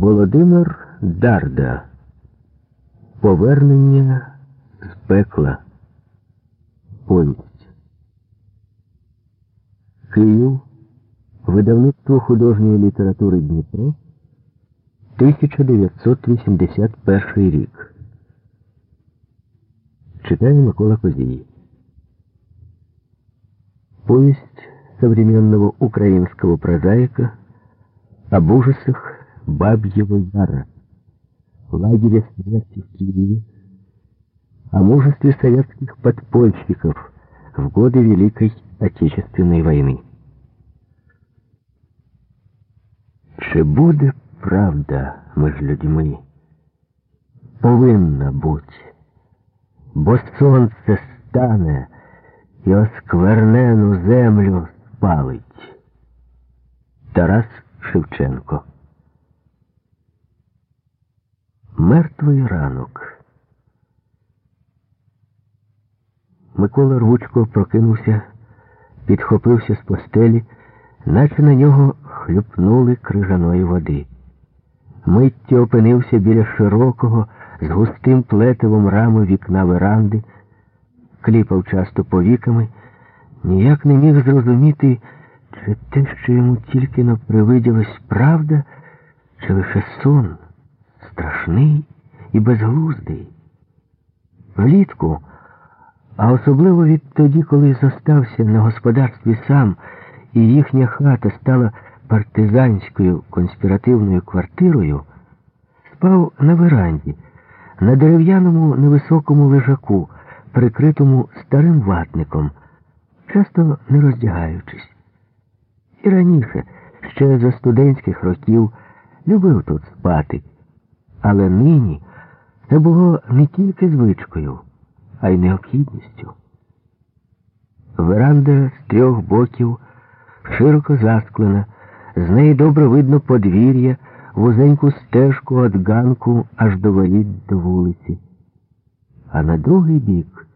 Володимир Дарда. Повернення з пекла. Повість. Київ. Видавництво художньої літератури Дніпро. 1981 рік. Читає Микола Козій. Повесть современного украинского прозаика об ужасах Бабьего Яра, лагеря смерти в Киеве, о мужестве советских подпольщиков в годы Великой Отечественной войны. Чи буде правда між людьми? Повинна бути, бо сонце стане і осквернену землю спалить. Тарас Шевченко Мертвий ранок. Микола рвучко прокинувся, підхопився з постелі, наче на нього хлюпнули крижаної води. Миттю опинився біля широкого, з густим плетивом рами вікна веранди, кліпав часто повіками, ніяк не міг зрозуміти, чи те, що йому тільки но привиділось правда, чи лише сон страшний і безглуздий. Влітку, а особливо відтоді, коли зостався на господарстві сам, і їхня хата стала партизанською конспіративною квартирою, спав на веранді, на дерев'яному невисокому лежаку, прикритому старим ватником, часто не роздягаючись. І раніше, ще за студентських років, любив тут спати. Але нині це було не тільки звичкою, а й необхідністю. Веранда з трьох боків широко засклена, з неї добре видно подвір'я, вузеньку стежку від ганку аж до воріт до вулиці. А на другий бік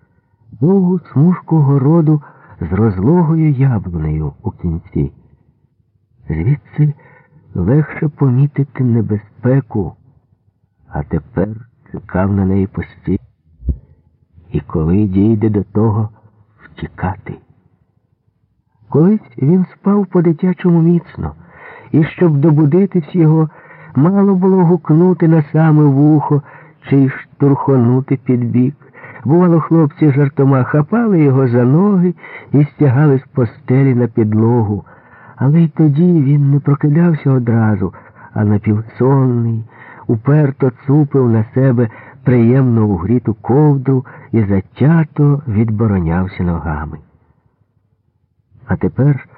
довгу смужку городу з розлогою яблунею у кінці. Звідси легше помітити небезпеку а тепер чекав на неї постійно. І коли дійде до того втікати. Колись він спав по-дитячому міцно, і щоб добудитись його, мало було гукнути на саме вухо чи штурхонути під бік. Бувало, хлопці жартома хапали його за ноги і стягали з постелі на підлогу. Але й тоді він не прокидався одразу, а напівсонний, уперто цупив на себе приємно угріту ковдру і затято відборонявся ногами. А тепер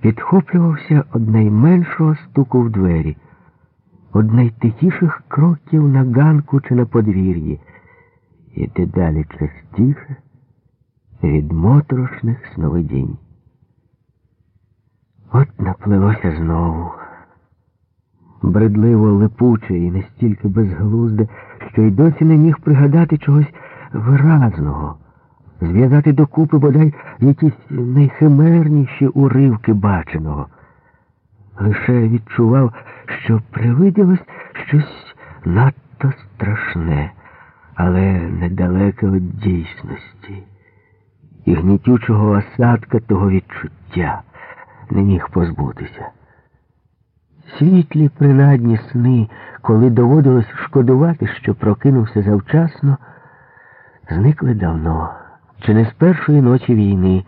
підхоплювався од найменшого стуку в двері, од найтихіших кроків на ганку чи на подвір'ї, і дедалі частіше від моторошних сновидінь. От наплилося знову бредливо липуче і настільки безглузде, що й досі не міг пригадати чогось виразного, зв'язати докупи бодай якісь найхимерніші уривки баченого. Лише відчував, що привиділось щось надто страшне, але недалеке від дійсності, і гнітючого осадка того відчуття не міг позбутися. Світлі принадні сни, коли доводилось шкодувати, що прокинувся завчасно, зникли давно, чи не з першої ночі війни,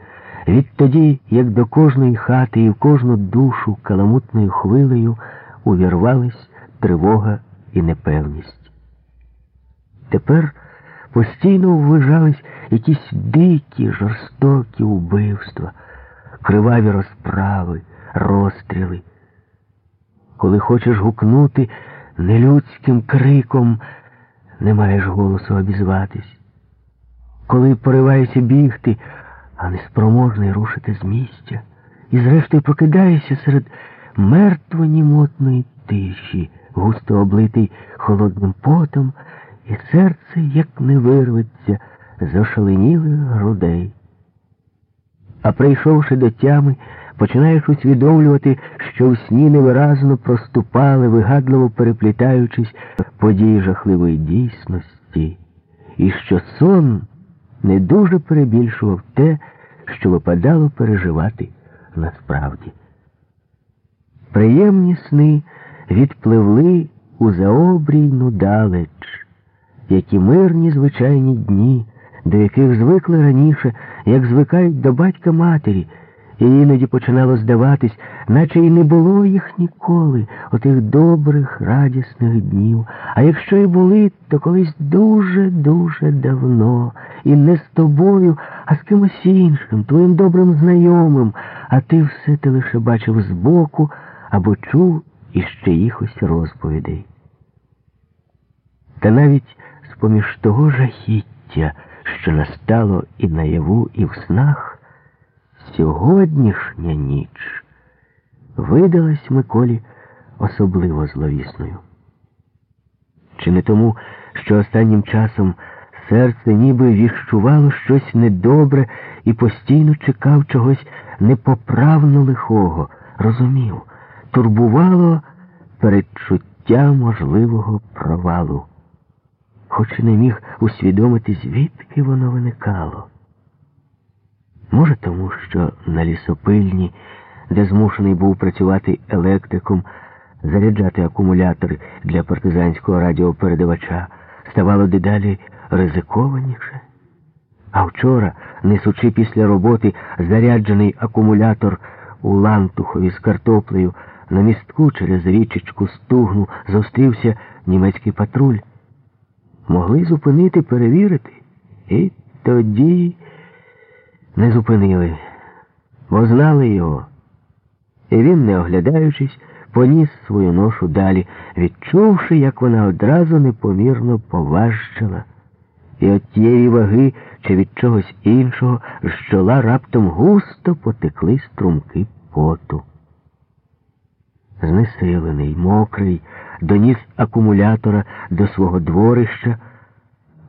відтоді, як до кожної хати і в кожну душу каламутною хвилею увірвались тривога і непевність. Тепер постійно ввижались якісь дикі, жорстокі убивства, криваві розправи, розстріли коли хочеш гукнути нелюдським криком, не маєш голосу обізватись, коли пориваєшся бігти, а неспроможний рушити з місця, і зрештою прокидаєшся серед мертво німотної тиші, густо облитий холодним потом, і серце як не вирветься з ошаленілих грудей. А прийшовши до тями, починаєш усвідомлювати, що в сні невиразно проступали, вигадливо переплітаючись події жахливої дійсності, і що сон не дуже перебільшував те, що випадало переживати насправді. Приємні сни відпливли у заобрійну далеч, які мирні звичайні дні, до яких звикли раніше, як звикають до батька матері, і іноді починало здаватись, наче й не було їх ніколи, отих добрих, радісних днів. А якщо і були, то колись дуже-дуже давно, і не з тобою, а з кимось іншим, твоїм добрим знайомим, а ти все те лише бачив збоку або чув із чиїхось розповідей. Та навіть з-поміж того жахіття, що настало і наяву, і в снах, сьогоднішня ніч видалась Миколі особливо зловісною. Чи не тому, що останнім часом серце ніби віщувало щось недобре і постійно чекав чогось непоправно лихого, розумів, турбувало передчуття можливого провалу, хоч і не міг усвідомити, звідки воно виникало. Може, тому що на лісопильні, де змушений був працювати електриком, заряджати акумулятори для партизанського радіопередавача, ставало дедалі ризикованіше. А вчора, несучи після роботи заряджений акумулятор у лантухові з картоплею, на містку через річечку стугну зустрівся німецький патруль. Могли зупинити, перевірити. І тоді не зупинили, бо знали його. І він, не оглядаючись, поніс свою ношу далі, відчувши, як вона одразу непомірно поважчала. І от тієї ваги чи від чогось іншого з чола раптом густо потекли струмки поту. Знесилений, мокрий, доніс акумулятора до свого дворища,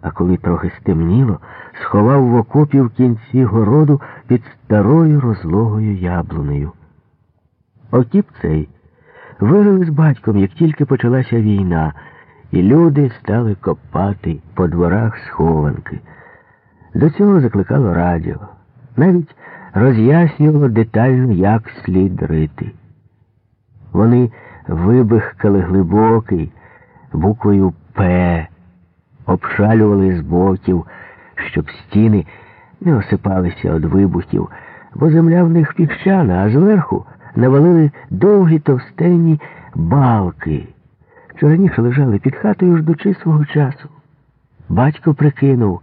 а коли трохи стемніло, сховав в окопі в кінці городу під старою розлогою яблунею. Окіп цей вирили з батьком, як тільки почалася війна, і люди стали копати по дворах схованки. До цього закликало радіо, навіть роз'яснювало детально, як слід рити. Вони вибихкали глибокий буквою П, обшалювали з боків, щоб стіни не осипалися від вибухів, бо земля в них піщана, а зверху навалили довгі товстенні балки, що раніше лежали під хатою ждучи свого часу. Батько прикинув,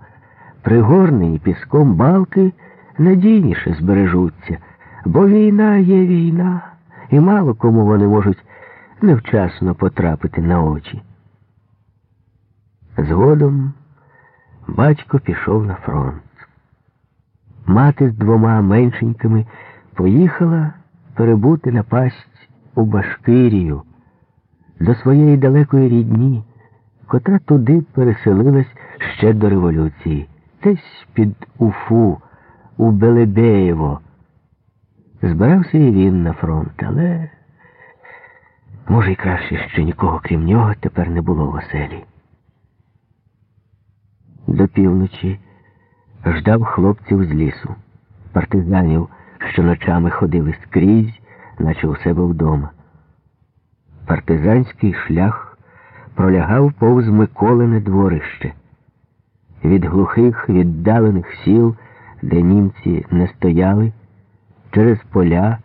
пригорнені піском балки надійніше збережуться, бо війна є війна, і мало кому вони можуть невчасно потрапити на очі. Згодом батько пішов на фронт. Мати з двома меншенькими поїхала перебути на пасть у Башкирію до своєї далекої рідні, котра туди переселилась ще до революції, десь під Уфу, у Белебеєво. Збирався і він на фронт, але, може, й краще, що нікого крім нього тепер не було в оселі. До півночі ждав хлопців з лісу, партизанів, що ночами ходили скрізь, наче у себе вдома. Партизанський шлях пролягав повз Миколине дворище. Від глухих, віддалених сіл, де німці не стояли, через поля,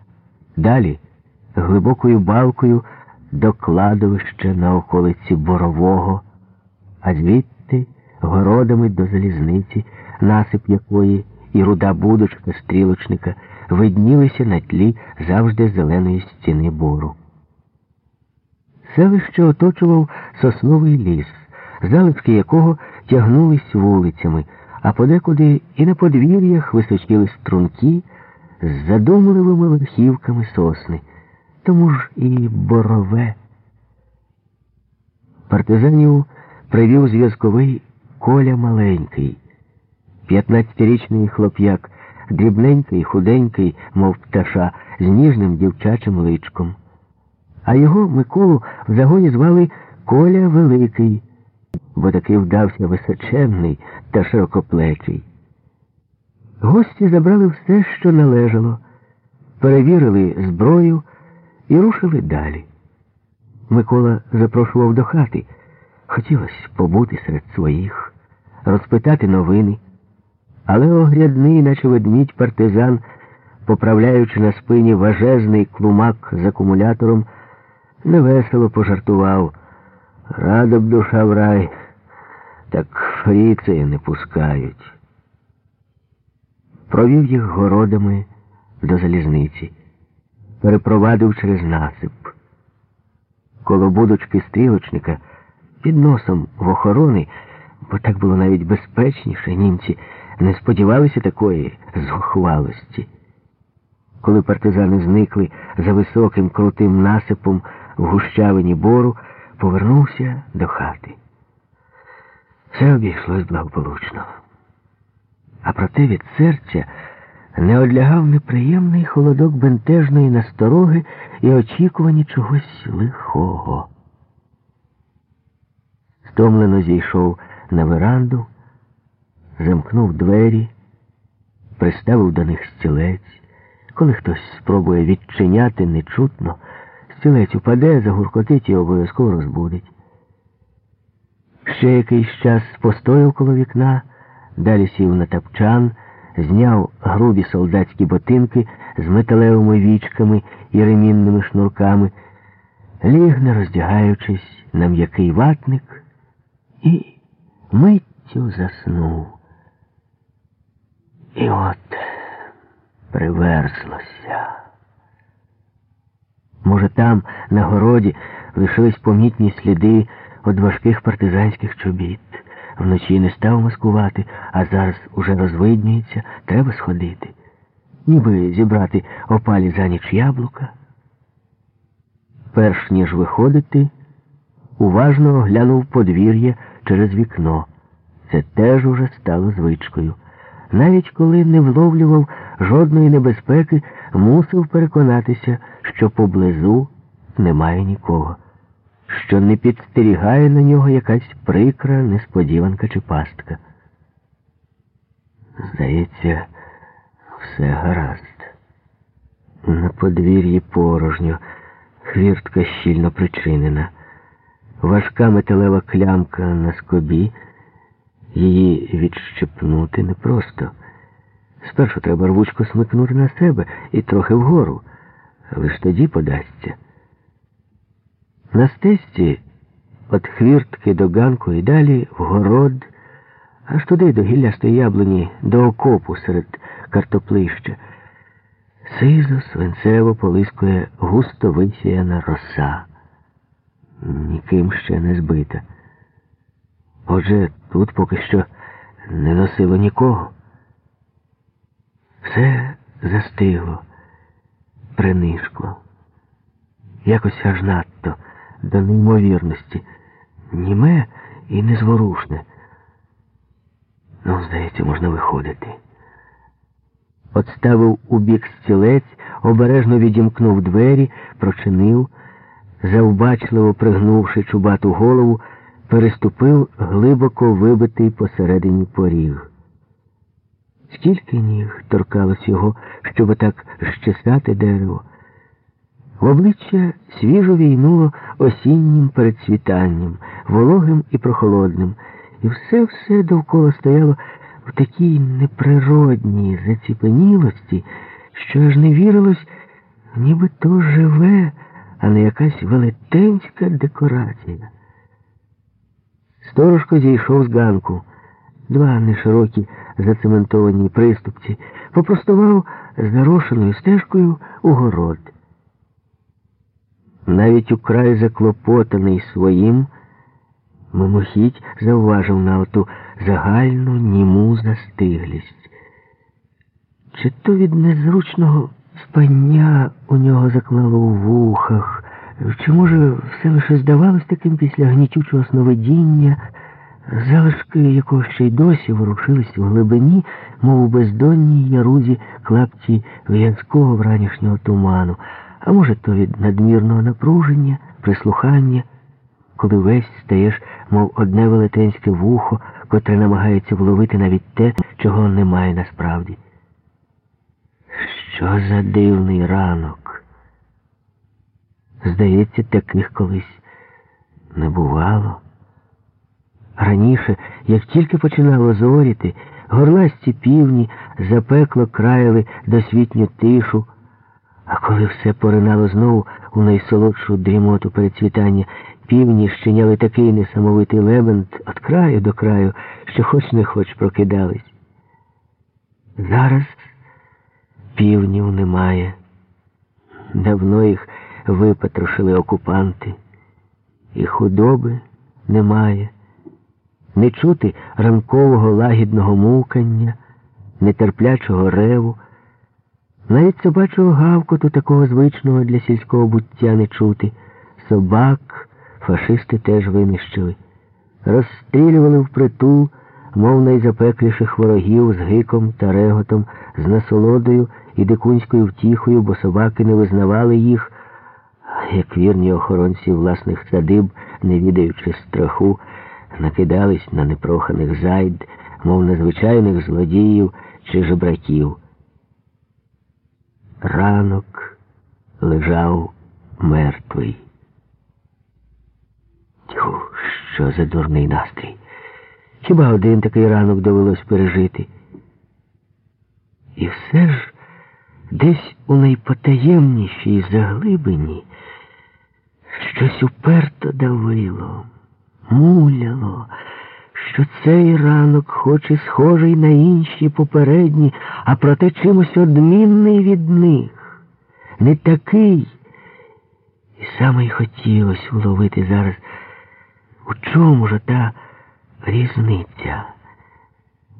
далі глибокою балкою до кладовища на околиці Борового, а звідти городами до залізниці, насип якої і руда будочка стрілочника виднілися на тлі завжди зеленої стіни бору. Селище оточував сосновий ліс, залишки якого тягнулись вулицями, а подекуди і на подвір'ях височили струнки з задумливими верхівками сосни, тому ж і борове. Партизанів привів зв'язковий Коля маленький. П'ятнадцятирічний хлоп'як дрібненький, худенький, мов пташа, з ніжним дівчачим личком. А його Миколу в загоні звали Коля Великий, бо таки вдався височенний та широкоплечий. Гості забрали все, що належало, перевірили зброю і рушили далі. Микола запрошував до хати. Хотілося побути серед своїх, розпитати новини. Але огрядний, наче ведмідь партизан, поправляючи на спині важезний клумак з акумулятором, невесело пожартував. Рада б душа в рай, так фріцеї не пускають. Провів їх городами до залізниці, перепровадив через насип. Коло будочки стрілочника під носом в охорони, бо так було навіть безпечніше, німці не сподівалися такої зухвалості. Коли партизани зникли за високим крутим насипом в гущавині бору, повернувся до хати. Все обійшлось благополучно. А проте від серця не одлягав неприємний холодок бентежної настороги і очікування чогось лихого. Стомлено зійшов на веранду, замкнув двері, приставив до них стілець. Коли хтось спробує відчиняти нечутно, стілець упаде, загуркотить і обов'язково розбудить. Ще якийсь час постояв коло вікна, далі сів на тапчан, зняв грубі солдатські ботинки з металевими вічками і ремінними шнурками, ліг, не роздягаючись, на м'який ватник і миттю заснув. І от приверзлося. Може, там, на городі, лишились помітні сліди від важких партизанських чобіт. Вночі не став маскувати, а зараз уже розвиднюється, треба сходити. Ніби зібрати опалі за ніч яблука. Перш ніж виходити, уважно оглянув подвір'я через вікно. Це теж уже стало звичкою. Навіть коли не вловлював жодної небезпеки, мусив переконатися, що поблизу немає нікого, що не підстерігає на нього якась прикра несподіванка чи пастка. Здається, все гаразд. На подвір'ї порожньо, хвіртка щільно причинена, важка металева клямка на скобі. Її відщепнути непросто. Спершу треба рвучко смикнути на себе і трохи вгору, лиш тоді подасться. На стесті від хвіртки до ганку і далі в город, аж туди до гіллястої яблуні, до окопу серед картоплища. Сизо свинцево полискує густо висіяна роса, ніким ще не збита. Отже, тут поки що не носило нікого. Все застигло, принишкло, якось аж надто, до неймовірності, німе і незворушне. Ну, здається, можна виходити. Отставив у бік стілець, обережно відімкнув двері, прочинив, завбачливо пригнувши чубату голову, переступив глибоко вибитий посередині поріг. Скільки ніг торкалось його, щоб так щесати дерево. В обличчя свіжо війнуло осіннім передцвітанням, вологим і прохолодним, і все-все довкола стояло в такій неприродній заціпенілості, що аж не вірилось, ніби то живе, а не якась велетенська декорація. Сторожко зійшов з ганку. Два неширокі зацементовані приступці, попростував зарошеною стежкою у город. Навіть украй заклопотаний своїм, мимохідь завважив на оту загальну німу застиглість. Чи то від незручного спання у нього заклало у вухах, чи, може, все лише здавалось таким після гнітючого сновидіння, залишки якого ще й досі ворушились у глибині, мов у бездонній ярузі клапці в'язкого вранішнього туману, а може, то від надмірного напруження, прислухання, коли весь стаєш, мов одне велетенське вухо, котре намагається вловити навіть те, чого немає насправді. Що за дивний ранок? Здається, таких колись не бувало. Раніше, як тільки починало зоріти, горласті півні запекло краяли досвітню тишу, а коли все поринало знову у найсолодшу дрімоту перецвітання, півні щиняли такий несамовитий лебент від краю до краю, що хоч не хоч прокидались. Зараз півнів немає. Давно їх випотрошили окупанти, і худоби немає. Не чути ранкового лагідного мукання, нетерплячого реву, навіть собачого гавкоту такого звичного для сільського буття не чути. Собак фашисти теж винищили, розстрілювали впритул, мов найзапекліших ворогів з гиком та реготом, з насолодою і дикунською втіхою, бо собаки не визнавали їх, як вірні охоронці власних садиб, не відаючи страху, накидались на непроханих зайд, мов на звичайних злодіїв чи жебраків. Ранок лежав мертвий. Тьху, що за дурний настрій. Хіба один такий ранок довелось пережити? І все ж десь у найпотаємнішій заглибині щось уперто давило, муляло, що цей ранок, хоч і схожий на інші попередні, а проте чимось одмінний від них, не такий. І саме й хотілося вловити зараз, у чому ж та різниця.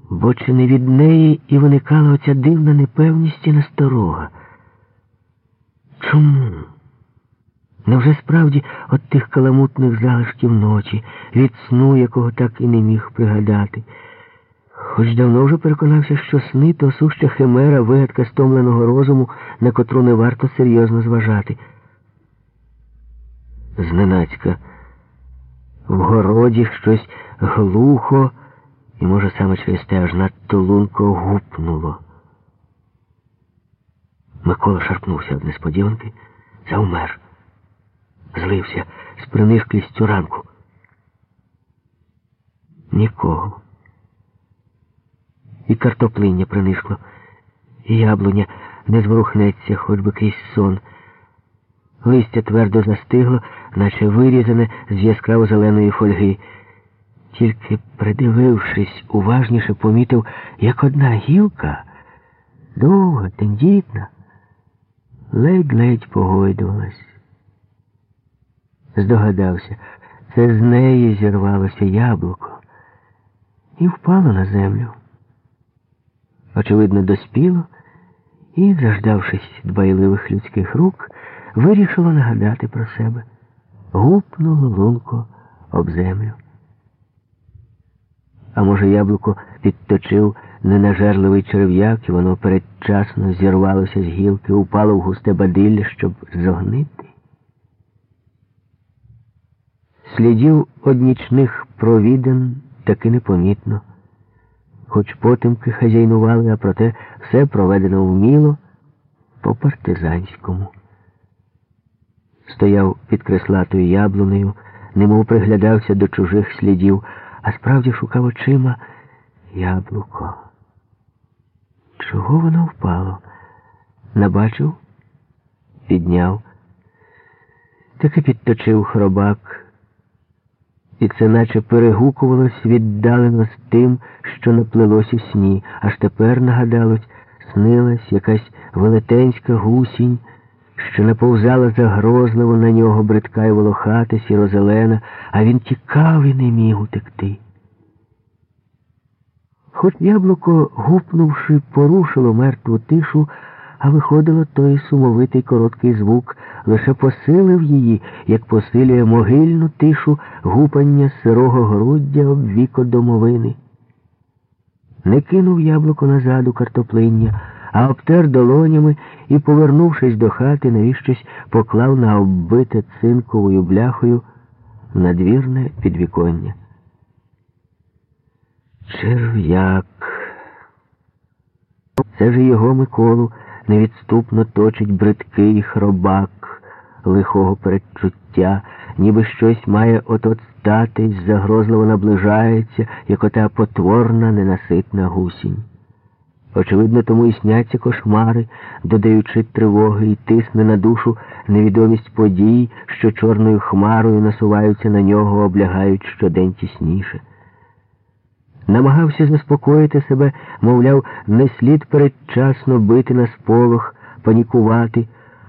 Бо чи не від неї і виникала оця дивна непевність і насторога? Чому? Невже справді от тих каламутних залишків ночі, від сну, якого так і не міг пригадати? Хоч давно вже переконався, що сни то суща химера, вигадка стомленого розуму, на котру не варто серйозно зважати. Зненацька в городі щось глухо, і, може, саме через те аж надто лунко гупнуло. Микола шарпнувся від несподіванки, завмер, злився з принишклістю ранку. Нікого. І картоплиння принишкло, і яблуня не зворухнеться, хоч би крізь сон. Листя твердо застигло, наче вирізане з яскраво зеленої фольги. Тільки, придивившись, уважніше помітив, як одна гілка, довга, тендітна, ледь-ледь погойдувалась. Здогадався, це з неї зірвалося яблуко і впало на землю. Очевидно, доспіло і, заждавшись дбайливих людських рук, вирішило нагадати про себе. Гупнуло лунко об землю. А може, яблуко підточив ненажерливий черв'як, і воно передчасно зірвалося з гілки, упало в густе бадилля, щоб зогнити. Слідів однічних провіден таки непомітно, хоч потемки хазяйнували, а проте все проведено вміло по партизанському стояв під креслатою яблунею, немов приглядався до чужих слідів, а справді шукав очима яблуко. Чого воно впало? Набачив, підняв, таки підточив хробак, і це наче перегукувалось віддалено з тим, що наплилось у сні, аж тепер, нагадалось, снилась якась велетенська гусінь що наповзала загрозливо на нього бридка й волохата, сірозелена, а він тікав і не міг утекти. Хоч яблуко, гупнувши, порушило мертву тишу, а виходило той сумовитий короткий звук, лише посилив її, як посилює могильну тишу гупання сирого груддя об віко домовини. не кинув яблуко назад у картоплиння, а обтер долонями і, повернувшись до хати, навіщось поклав на оббите цинковою бляхою надвірне підвіконня. Черв'як. Це ж його Миколу невідступно точить бридкий хробак лихого передчуття, ніби щось має от-от статись, загрозливо наближається, як ота потворна, ненаситна гусінь. Очевидно, тому і сняться кошмари, додаючи тривоги і тисне на душу невідомість подій, що чорною хмарою насуваються на нього, облягають щодень тісніше. Намагався заспокоїти себе, мовляв, не слід передчасно бити на сполох, панікувати,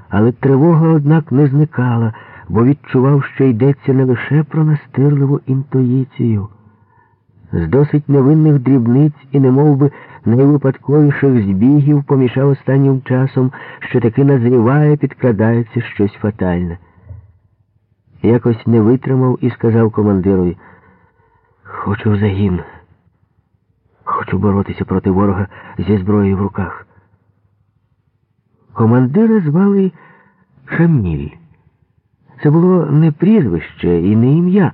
але тривога, однак, не зникала, бо відчував, що йдеться не лише про настирливу інтуїцію. З досить невинних дрібниць і немов би найвипадковіших збігів помішав останнім часом, що таки назріває, підкрадається щось фатальне. Якось не витримав і сказав командирові, хочу в загін. Хочу боротися проти ворога зі зброєю в руках. Командира звали Шаміль. Це було не прізвище і не ім'я.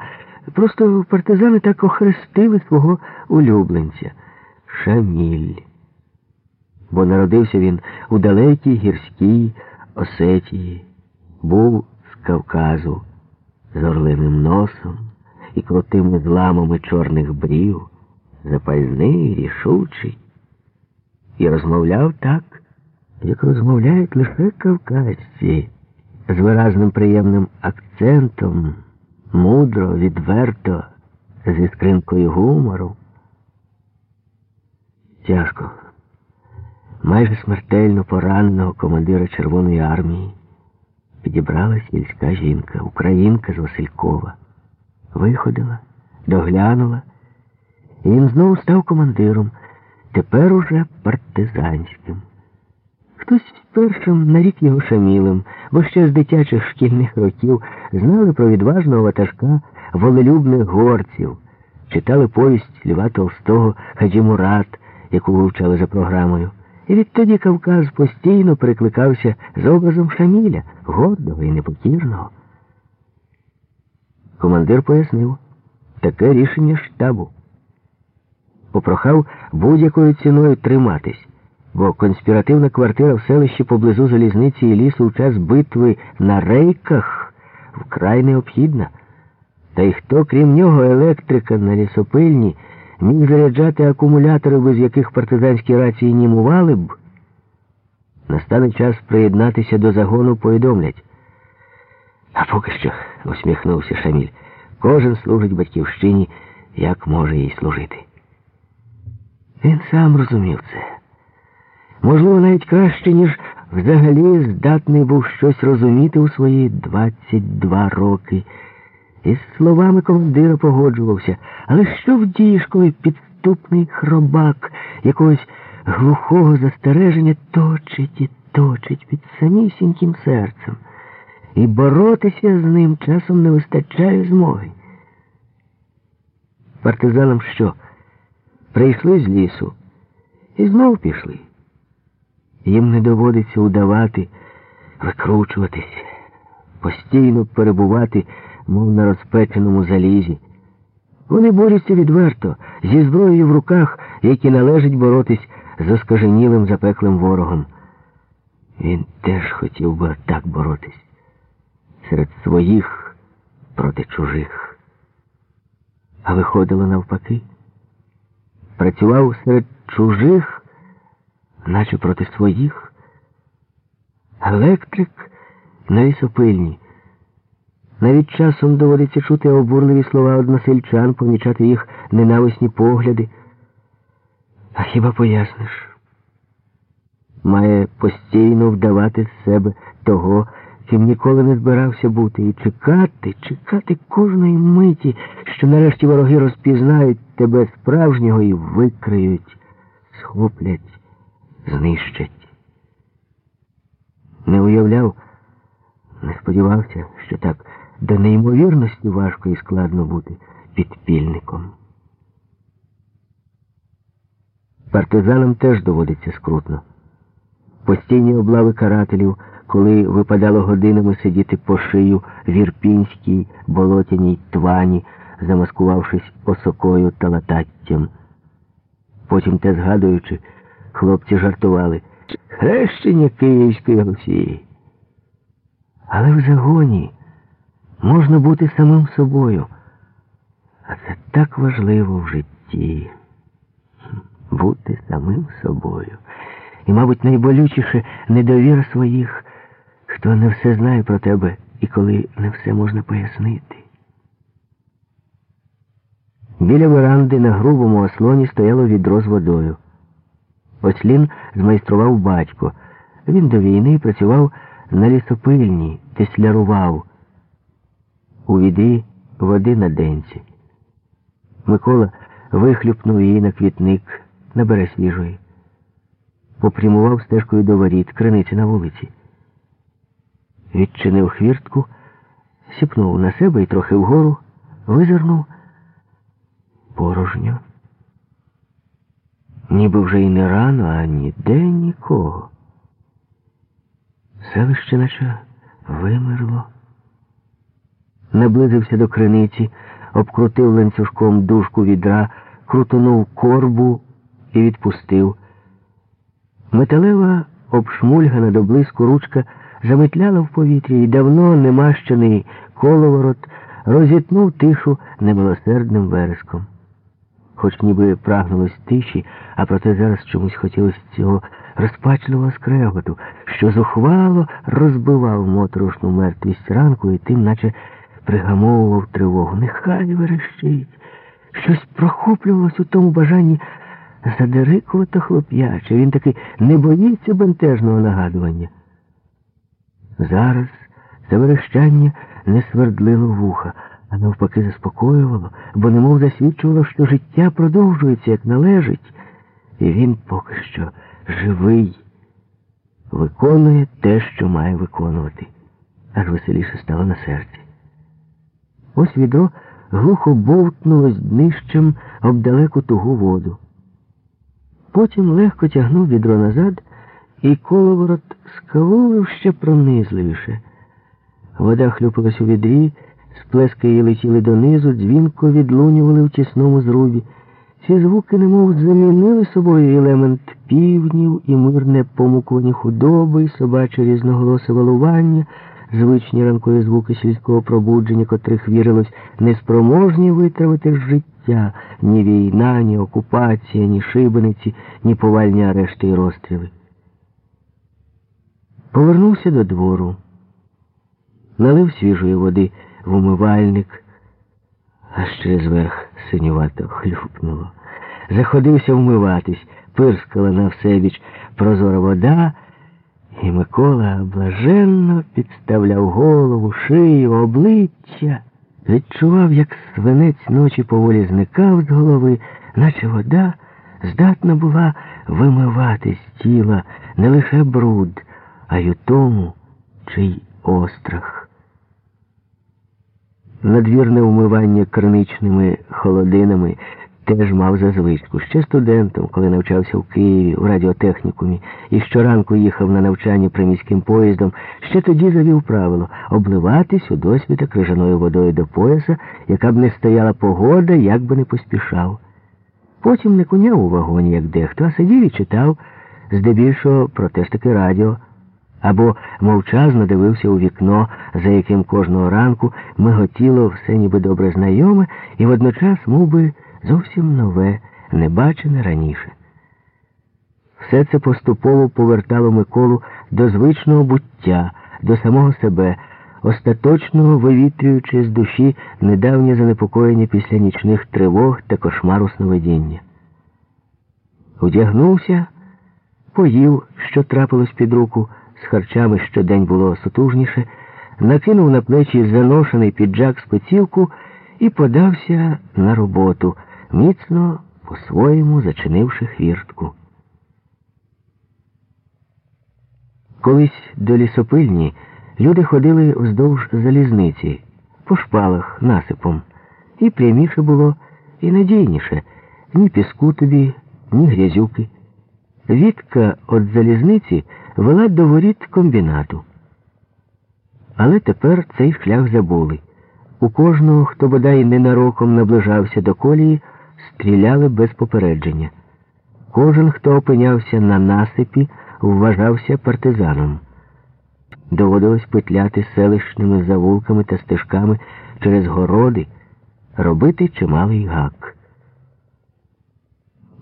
Просто партизани так охрестили свого улюбленця Шаміль. Бо народився він у далекій гірській Осетії, був з Кавказу, з орлиним носом і крутими зламами чорних брів запальний, рішучий, і розмовляв так, як розмовляють лише кавказці, з виразним приємним акцентом, мудро, відверто, зі скринкою гумору. Тяжко, майже смертельно пораненого командира Червоної армії підібрала сільська жінка, українка з Василькова. Виходила, доглянула. І він знову став командиром, тепер уже партизанським. Хтось першим нарік його шамілем, бо ще з дитячих шкільних років знали про відважного ватажка волелюбних горців, читали повість Льва Толстого Хаджі Мурат, яку вивчали за програмою. І відтоді Кавказ постійно прикликався з образом Шаміля, гордого і непокірного. Командир пояснив таке рішення штабу попрохав будь-якою ціною триматись, бо конспіративна квартира в селищі поблизу залізниці і лісу в час битви на рейках вкрай необхідна. Та й хто, крім нього, електрика на лісопильні, міг заряджати акумулятори, без яких партизанські рації німували б, настане час приєднатися до загону, повідомлять. А поки що, усміхнувся Шаміль, кожен служить батьківщині, як може їй служити. Він сам розумів це. Можливо, навіть краще, ніж взагалі здатний був щось розуміти у свої 22 роки. Із словами командира погоджувався. Але що вдієш, коли підступний хробак якогось глухого застереження точить і точить під самісіньким серцем, і боротися з ним часом не вистачає змоги. Партизанам що? Прийшли з лісу і знов пішли. Їм не доводиться удавати, викручуватись, постійно перебувати, мов на розпеченому залізі. Вони борються відверто, зі зброєю в руках, які належить боротись з оскаженілим запеклим ворогом. Він теж хотів би так боротись серед своїх проти чужих. А виходило навпаки працював серед чужих, наче проти своїх. Електрик на лісопильні. Навіть часом доводиться чути обурливі слова односельчан, помічати їх ненависні погляди. А хіба поясниш? Має постійно вдавати з себе того, ким ніколи не збирався бути, і чекати, чекати кожної миті, що нарешті вороги розпізнають тебе справжнього і викриють, схоплять, знищать. Не уявляв, не сподівався, що так до неймовірності важко і складно бути підпільником. Партизанам теж доводиться скрутно. Постійні облави карателів, коли випадало годинами сидіти по шию в ірпінській болотяній твані, замаскувавшись осокою та лататтям. Потім те згадуючи, хлопці жартували хрещення Київської Русі. Але в загоні можна бути самим собою. А це так важливо в житті. Бути самим собою. І, мабуть, найболючіше недовіра своїх, хто не все знає про тебе і коли не все можна пояснити. Біля веранди на грубому ослоні стояло відро з водою. Ослін змайстрував батько. Він до війни працював на лісопильні, теслярував. У відрі води на денці. Микола вихлюпнув її на квітник, набере свіжої. Попрямував стежкою до воріт, криниці на вулиці. Відчинив хвіртку, сіпнув на себе і трохи вгору, визирнув порожньо. Ніби вже й не рано, а ніде нікого. Селище наче вимерло. Наблизився до криниці, обкрутив ланцюжком дужку відра, крутонув корбу і відпустив. Металева обшмульгана до блиску ручка заметляла в повітрі і давно немащений коловорот розітнув тишу немилосердним вереском. Хоч ніби прагнулось тиші, а проте зараз чомусь хотілося цього розпачливого скреготу, що зухвало розбивав моторошну мертвість ранку і тим, наче пригамовував тривогу. Нехай верещить. Щось прохоплювалось у тому бажанні задирикувати хлоп'яче. Він таки не боїться бентежного нагадування. Зараз це верещання не свердлило вуха, а навпаки заспокоювало, бо немов засвідчувало, що життя продовжується, як належить, і він поки що живий, виконує те, що має виконувати. Аж веселіше стало на серці. Ось відро глухо бовтнулось днищем об далеку тугу воду. Потім легко тягнув відро назад, і коловорот скавулив ще пронизливіше. Вода хлюпалась у відрі, сплески її летіли донизу, дзвінко відлунювали в тісному зрубі. Ці звуки немов замінили собою елемент півнів і мирне помукування худоби, собаче різноголосе валування, звичні ранкові звуки сільського пробудження, котрих вірилось неспроможні витравити життя, ні війна, ні окупація, ні шибениці, ні повальні арешти і розстріли. Повернувся до двору, налив свіжої води в умивальник, аж через верх синювато хлюпнуло. Заходився вмиватись, пирскала на всебіч прозора вода, і Микола блаженно підставляв голову, шию, обличчя, відчував, як свинець ночі поволі зникав з голови, наче вода здатна була вимивати з тіла не лише бруд, а й у тому, чий острах. Надвірне умивання криничними холодинами теж мав за звичку. Ще студентом, коли навчався в Києві у радіотехнікумі і щоранку їхав на навчання приміським поїздом, ще тоді завів правило обливатись у досвіта крижаною водою до пояса, яка б не стояла погода, як би не поспішав. Потім не куняв у вагоні, як дехто, а сидів і читав, здебільшого про таки радіо або мовчазно дивився у вікно, за яким кожного ранку миготіло все ніби добре знайоме, і водночас мов би, зовсім нове, небачене раніше. Все це поступово повертало Миколу до звичного буття, до самого себе, остаточно вивітрюючи з душі недавнє занепокоєння після нічних тривог та кошмару сновидіння. Одягнувся, поїв, що трапилось під руку з харчами щодень було сотужніше, накинув на плечі заношений піджак спецівку і подався на роботу, міцно по-своєму зачинивши хвіртку. Колись до лісопильні люди ходили вздовж залізниці, по шпалах насипом. І пряміше було, і надійніше. Ні піску тобі, ні грязюки. Вітка від залізниці вела до воріт комбінату. Але тепер цей шлях забули. У кожного, хто бодай ненароком наближався до колії, стріляли без попередження. Кожен, хто опинявся на насипі, вважався партизаном. Доводилось петляти селищними завулками та стежками через городи, робити чималий гак.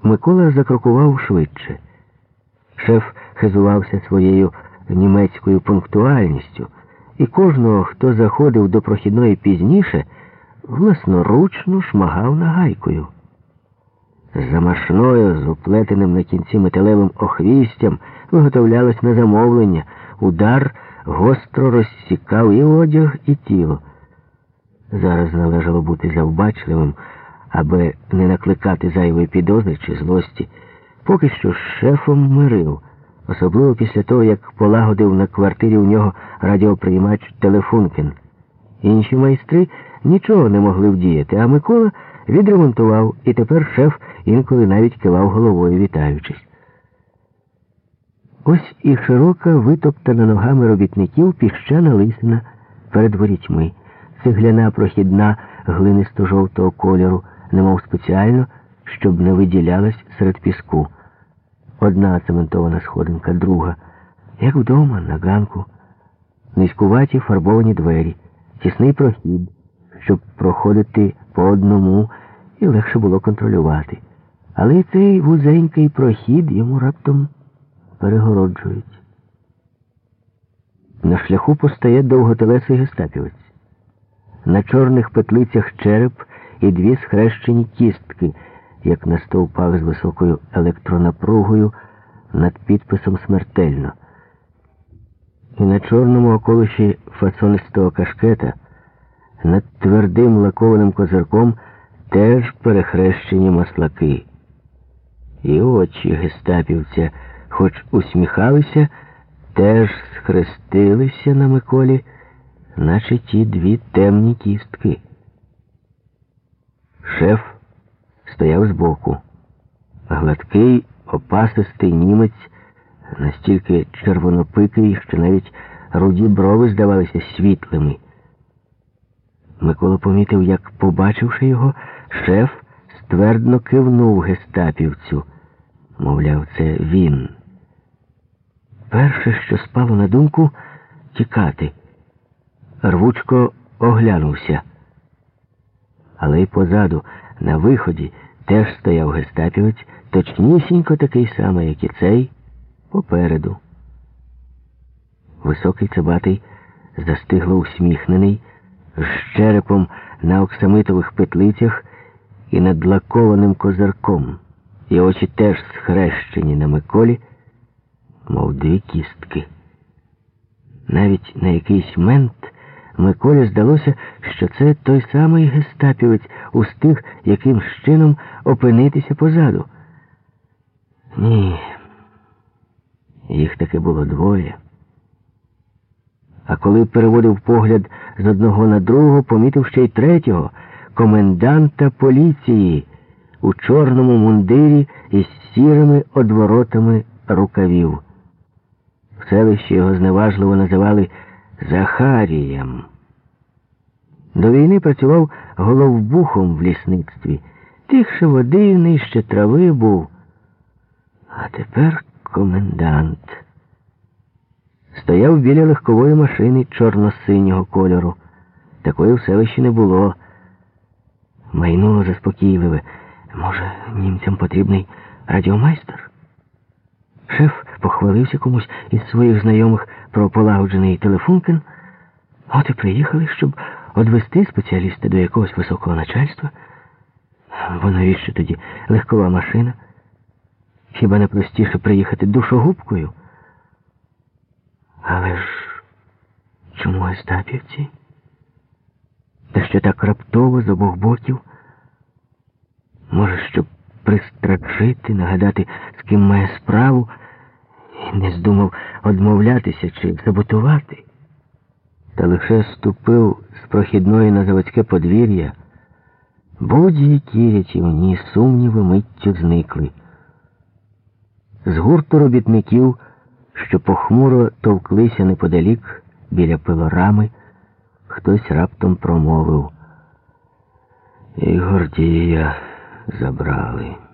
Микола закрокував швидше. Шеф хизувався своєю німецькою пунктуальністю, і кожного, хто заходив до прохідної пізніше, власноручно шмагав нагайкою. За машною, з уплетеним на кінці металевим охвістям, виготовлялось на замовлення. Удар гостро розсікав і одяг, і тіло. Зараз належало бути завбачливим, аби не накликати зайвої підозри чи злості. Поки що з шефом мирив, особливо після того, як полагодив на квартирі у нього радіоприймач Телефункін. Інші майстри нічого не могли вдіяти, а Микола відремонтував, і тепер шеф інколи навіть кивав головою, вітаючись. Ось і широка, витоптана ногами робітників піщана лисина перед ворітьми, цегляна прохідна глинисто-жовтого кольору, немов спеціально, щоб не виділялась серед піску. Одна цементована сходинка, друга, як вдома, на ганку, низькуваті фарбовані двері, тісний прохід, щоб проходити по одному і легше було контролювати. Але цей вузенький прохід йому раптом перегороджують. На шляху постає довготелесий гестапівець. На чорних петлицях череп і дві схрещені кістки, як на стовпах з високою електронапругою над підписом смертельно. І на чорному околищі фасонистого кашкета над твердим лакованим козирком теж перехрещені маслаки. І очі гестапівця хоч усміхалися, теж схрестилися на Миколі, наче ті дві темні кістки. Шеф стояв збоку. Гладкий, опасистий німець, настільки червонопикий, що навіть руді брови здавалися світлими. Микола помітив, як, побачивши його, шеф ствердно кивнув гестапівцю. Мовляв, це він. Перше, що спало на думку, тікати. Рвучко оглянувся. Але й позаду, на виході, теж стояв гестапівець, точнісінько такий самий, як і цей, попереду. Високий цибатий, застигло усміхнений, з черепом на оксамитових петлицях і над лакованим козирком. І очі теж схрещені на Миколі мов дві кістки. Навіть на якийсь мент Миколі здалося, що це той самий гестапівець устиг якимсь чином опинитися позаду. Ні, їх таки було двоє. А коли переводив погляд з одного на другого, помітив ще й третього коменданта поліції у чорному мундирі із сірими одворотами рукавів. В селищі його зневажливо називали Захарієм. До війни працював головбухом в лісництві. Тихше води, нижче трави був. А тепер комендант. Стояв біля легкової машини чорно-синього кольору. Такої в селищі не було. Майнуло заспокійливе. Може, німцям потрібний радіомайстер? Шеф похвалився комусь із своїх знайомих про полагоджений телефонкин. От і приїхали, щоб одвести спеціаліста до якогось високого начальства. Бо навіщо тоді легкова машина? Хіба не простіше приїхати душогубкою? Але ж чому Остапівці? Та що так раптово з обох боків? Може, щоб пристрачити, нагадати, з ким має справу, і не здумав одмовлятися чи саботувати, та лише ступив з прохідної на заводське подвір'я, будь-які рятівні сумніви миттю зникли. З гурту робітників, що похмуро товклися неподалік біля пилорами, хтось раптом промовив. І Гордія забрали.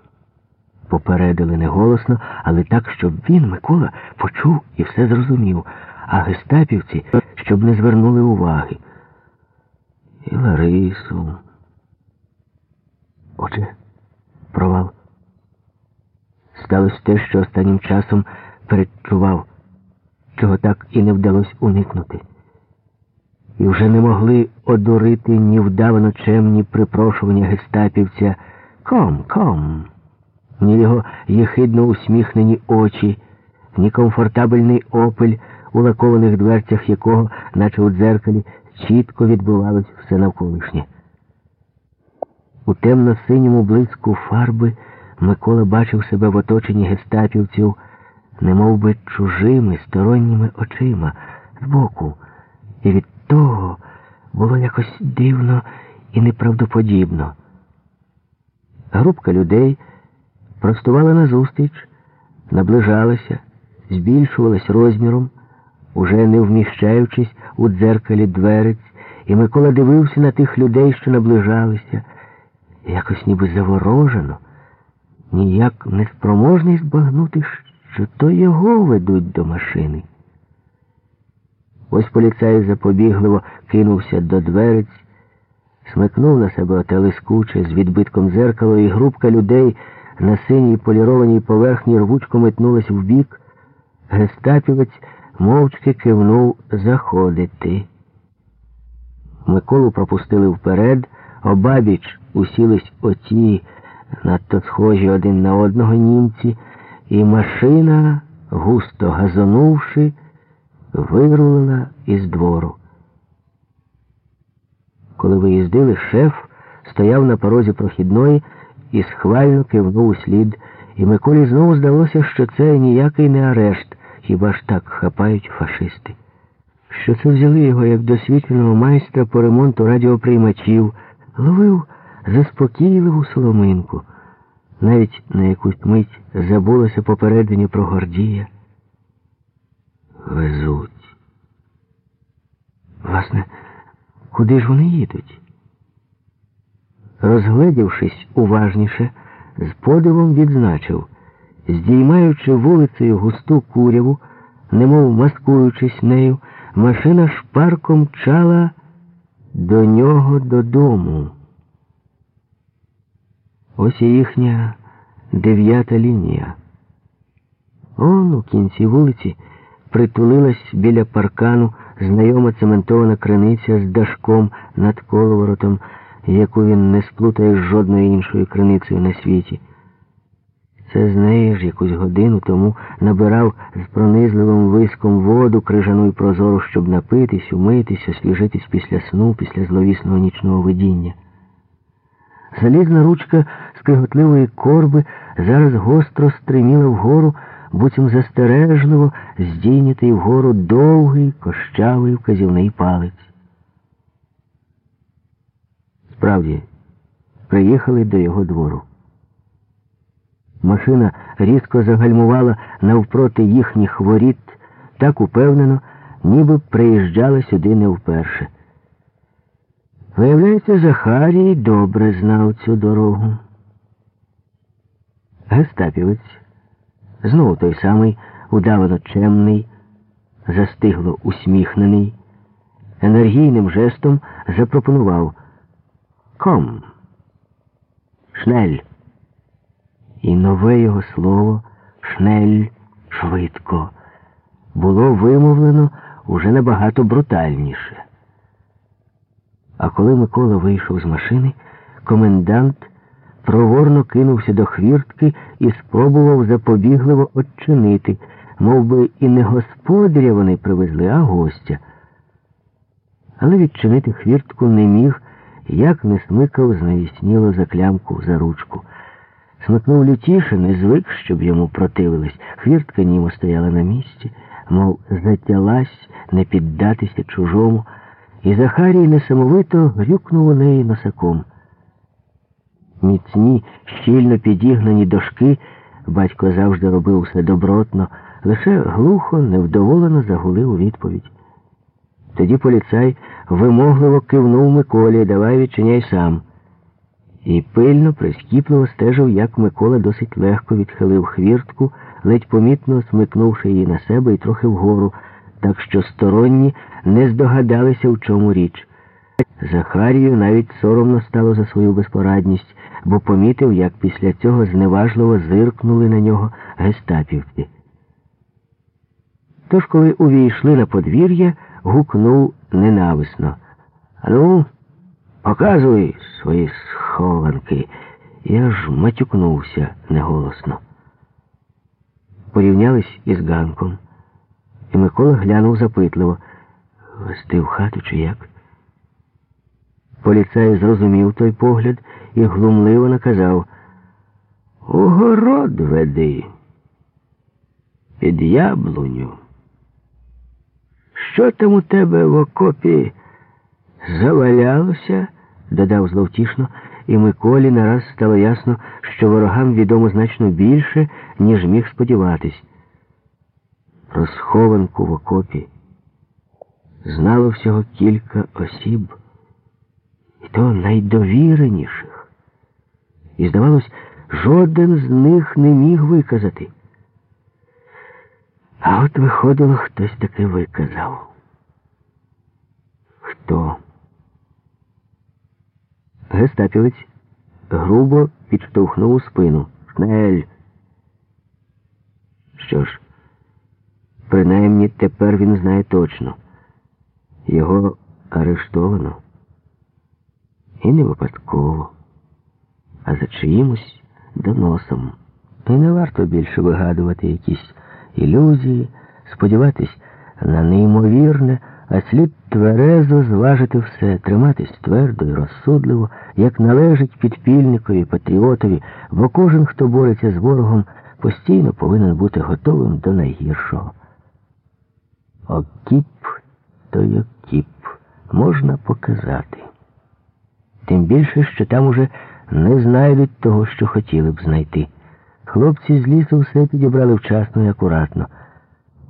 Попередили неголосно, але так, щоб він, Микола, почув і все зрозумів, а гестапівці, щоб не звернули уваги. І Ларису. Отже, провал. Сталося те, що останнім часом передчував, чого так і не вдалося уникнути. І вже не могли одурити ні вдавано чемні припрошування гестапівця Ком, ком, ні його єхидно усміхнені очі, ні комфортабельний опель, у лакованих дверцях якого, наче у дзеркалі, чітко відбувалось все навколишнє. У темно-синьому блиску фарби Микола бачив себе в оточенні гестапівців, немов би чужими сторонніми очима збоку, і від того було якось дивно і неправдоподібно. Групка людей простувала назустріч, наближалася, збільшувалась розміром, уже не вміщаючись у дзеркалі дверець, і Микола дивився на тих людей, що наближалися, якось ніби заворожено, ніяк неспроможний збагнути, що то його ведуть до машини. Ось поліцай запобігливо кинувся до дверець, смикнув на себе телескуче з відбитком дзеркало, і групка людей на синій полірованій поверхні рвучко метнулась вбік. Гестапівець мовчки кивнув заходити. Миколу пропустили вперед, обабіч усілись оті, надто схожі один на одного німці, і машина, густо газонувши, вирулила із двору. Коли виїздили, шеф стояв на порозі прохідної і схвально кивнув у слід, і Миколі знову здалося, що це ніякий не арешт, хіба ж так хапають фашисти. Що це взяли його як досвідченого майстра по ремонту радіоприймачів, ловив заспокійливу соломинку. Навіть на якусь мить забулося попередження про Гордія. Везуть. Власне, куди ж вони їдуть? Розгледівшись уважніше, з подивом відзначив, здіймаючи вулицею густу куряву, немов маскуючись нею, машина шпарко мчала до нього додому. Ось і їхня дев'ята лінія. Он у кінці вулиці притулилась біля паркану знайома цементована криниця з дашком над коловоротом, яку він не сплутає з жодною іншою криницею на світі. Це з неї ж якусь годину тому набирав з пронизливим виском воду крижану й прозору, щоб напитись, умитись, освіжитись після сну, після зловісного нічного видіння. Залізна ручка скриготливої корби зараз гостро стриміла вгору, буцім застережливо здійнятий вгору довгий кощавий вказівний палець. Справді, приїхали до його двору. Машина різко загальмувала навпроти їхніх воріт так упевнено, ніби приїжджала сюди не вперше. Виявляється, Захарій добре знав цю дорогу. Гестапівець, знову той самий удавано чемний, застигло усміхнений, енергійним жестом запропонував Komm, schnell. І нове його слово schnell швидко було вимовлено уже набагато брутальніше. А коли Микола вийшов з машини, комендант проворно кинувся до хвіртки і спробував запобігливо odчинити, мов би і не господаря вони привезли, а гостя. Але відчинити хвіртку не міг, як не смикав знавісніло за клямку за ручку. Смикнув лютіше, не звик, щоб йому противились. Хвіртка німо стояла на місці, мов затялась не піддатися чужому, і Захарій несамовито грюкнув у неї носаком. Міцні, щільно підігнані дошки Батько завжди робив все добротно, лише глухо, невдоволено загулив у відповідь. Тоді поліцай вимогливо кивнув Миколі, давай відчиняй сам. І пильно, прискіпливо стежив, як Микола досить легко відхилив хвіртку, ледь помітно смикнувши її на себе і трохи вгору, так що сторонні не здогадалися, в чому річ. Захарію навіть соромно стало за свою безпорадність, бо помітив, як після цього зневажливо зиркнули на нього гестапівці. Тож, коли увійшли на подвір'я, гукнув ненависно. Ану, показуй свої схованки. Я ж матюкнувся неголосно. Порівнялись із Ганком, і Микола глянув запитливо. Вести в хату чи як? Поліцай зрозумів той погляд і глумливо наказав У веди під яблуню. Що там у тебе в окопі завалялося? додав зловтішно, і Миколі нараз стало ясно, що ворогам відомо значно більше, ніж міг сподіватись. Про схованку в окопі знало всього кілька осіб, і то найдовіреніших. І, здавалось, жоден з них не міг виказати. А от виходило, хтось таки виказав. Хто? Гестапівець грубо підштовхнув у спину. Шнель. Що ж, принаймні тепер він знає точно. Його арештовано. І не випадково, а за чиїмось доносом. І не варто більше вигадувати якісь ілюзії, сподіватись на неймовірне, а слід тверезо зважити все, триматись твердо і розсудливо, як належить підпільникові, патріотові, бо кожен, хто бореться з ворогом, постійно повинен бути готовим до найгіршого. Окіп то й окіп можна показати. Тим більше, що там уже не знайдуть того, що хотіли б знайти. Хлопці з лісу все підібрали вчасно і акуратно.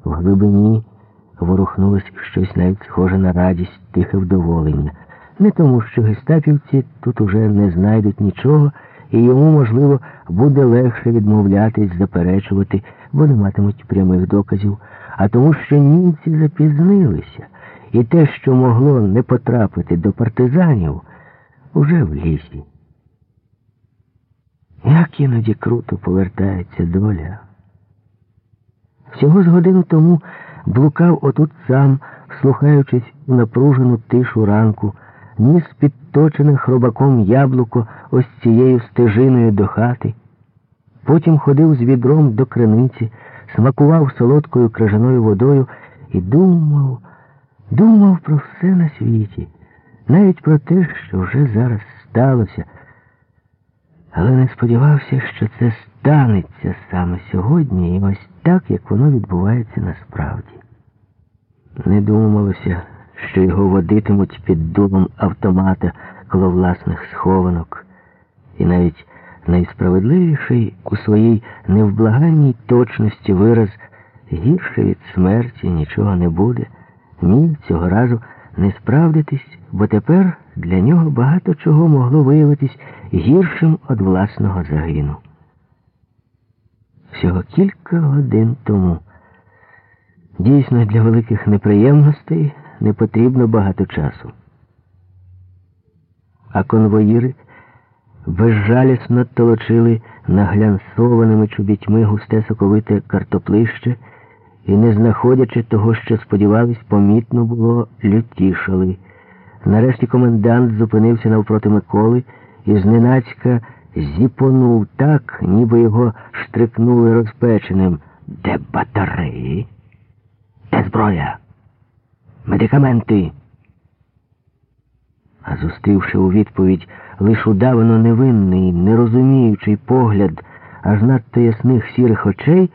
В глибині ворухнулось щось навіть схоже на радість, тихе вдоволення. Не тому, що гестапівці тут уже не знайдуть нічого, і йому, можливо, буде легше відмовлятись, заперечувати, бо не матимуть прямих доказів, а тому, що німці запізнилися, і те, що могло не потрапити до партизанів, уже в лісі. Як іноді круто повертається доля. Всього з годину тому блукав отут сам, слухаючись у напружену тишу ранку, ніс підточене хробаком яблуко ось цією стежиною до хати. Потім ходив з відром до криниці, смакував солодкою крижаною водою і думав, думав про все на світі, навіть про те, що вже зараз сталося але не сподівався, що це станеться саме сьогодні і ось так, як воно відбувається насправді. Не думалося, що його водитимуть під дулом автомата коло власних схованок, і навіть найсправедливіший у своїй невблаганній точності вираз гірше від смерті нічого не буде, міг цього разу не справдитись, бо тепер для нього багато чого могло виявитись гіршим від власного загину. Всього кілька годин тому. Дійсно, для великих неприємностей не потрібно багато часу. А конвоїри безжалісно толочили наглянсованими чубітьми густе соковите картоплище і, не знаходячи того, що сподівались, помітно було, лютішали. Нарешті комендант зупинився навпроти Миколи і зненацька зіпонув так, ніби його штрикнули розпеченим. Де батареї? Де зброя? Медикаменти? А зустрівши у відповідь лиш удавано невинний, нерозуміючий погляд аж надто ясних сірих очей,